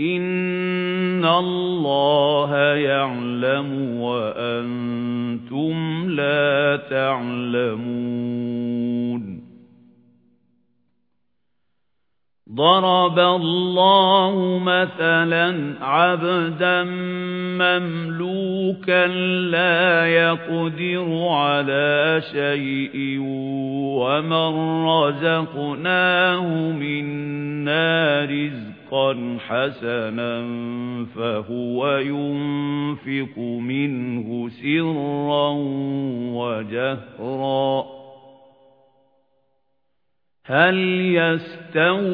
إِنَّ اللَّهَ يَعْلَمُ وَأَنْتُمْ لَا تَعْلَمُونَ ضَرَبَ اللَّهُ مَثَلًا عَبْدًا مَّمْلُوكًا لَّا يَقْدِرُ عَلَىٰ شَيْءٍ وَمَن رَّزَقْنَاهُ مِنَّا رِزْقًا حَسَنًا فَهُوَ يُنفِقُ مِنْهُ سِرًّا وَجَهْرًا. هَلْ يَسْتَوُونَ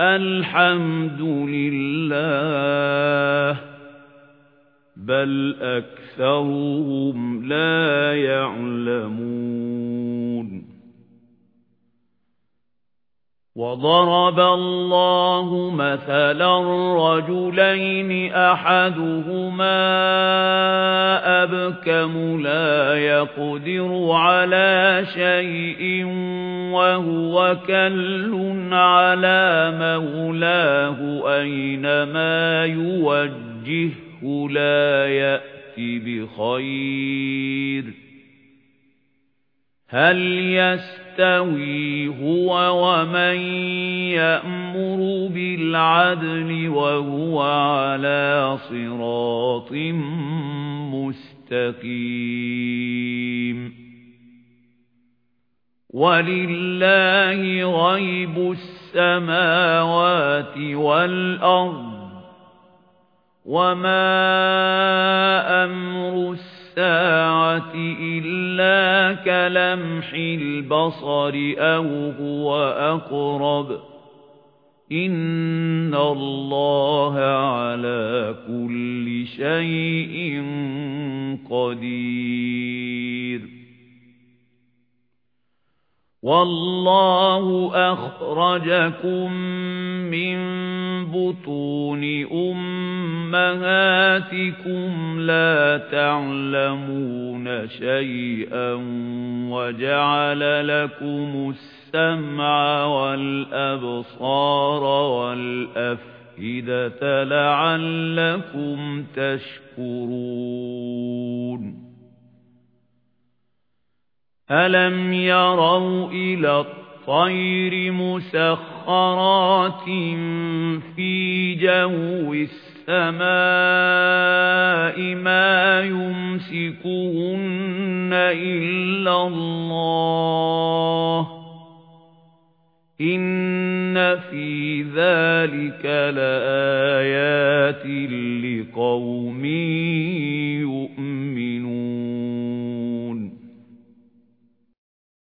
الْحَمْدُ لِلَّهِ بَلْ أَكْثَرُهُمْ لَا يَعْلَمُونَ وَضَرَبَ اللَّهُ مَثَلًا رَّجُلَيْنِ أَحَدُهُمَا أَبْكَمُ لَا يَقْدِرُ عَلَىٰ شَيْءٍ وَهُوَ كَلٌّ عَلَىٰ مَوْلَاهُ أَيْنَمَا يُوَجِّههُّ لَا يَأْتِ بِخَيْرٍ هَلْ يَسْتَوِي هُوَ وَمَن يَأْمُرُ بِالْعَدْلِ وَهُوَ عَلَى صِرَاطٍ مُسْتَقِيمٍ وَلِلَّهِ غَيْبُ السَّمَاوَاتِ وَالْأَرْضِ وَمَا أَمْرُ السَّاعَةِ إِلَّا كَلَمْحِ الْبَصَرِ أَوْ هُوَ أَقْرَبُ. إِنَّ اللَّهَ عَلَى كُلِّ شَيْءٍ قَدِيرٌ. وَاللَّهُ أَخْرَجَكُم أُمَّهَاتِكُمْ لَا تَعْلَمُونَ شَيْئًا وَجَعَلَ لَكُمُ السَّمْعَ وَالْأَبْصَارَ وَالْأَفْئِدَةَ لَعَلَّكُمْ تَشْكُرُونَ أَلَمْ يَرَوْا إِلَى الطَّيْرِ مُسَخَّرَاتٍ فِي جَوِّ السَّمَاءِ مَا يُمْسِكُهُنَّ إِلَّا اللَّهُ. إِنَّ فِي ذَلِكَ لَآيَاتٍ لِقَوْمٍ